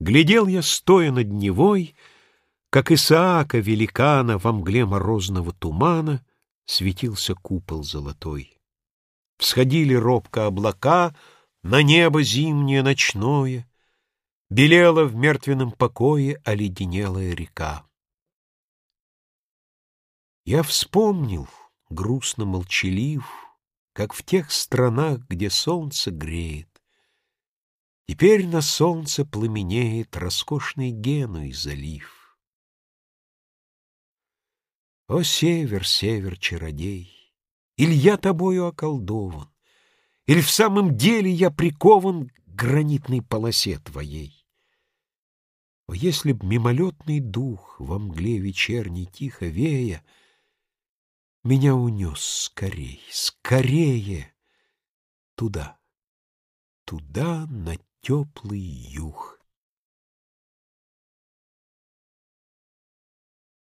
Глядел я, стоя над Невой, Как Исаака великана Во мгле морозного тумана Светился купол золотой. Всходили робко облака На небо зимнее ночное, Белела в мертвенном покое Оледенелая река. Я вспомнил, грустно молчалив, Как в тех странах, где солнце греет, Теперь на солнце пламенеет Роскошный Генуй залив. О, север, север, чародей! Или я тобою околдован, Или в самом деле я прикован К гранитной полосе твоей? О, если б мимолетный дух Во мгле вечерней тихо вея Меня унес скорей, скорее Туда, туда, на теплый юг.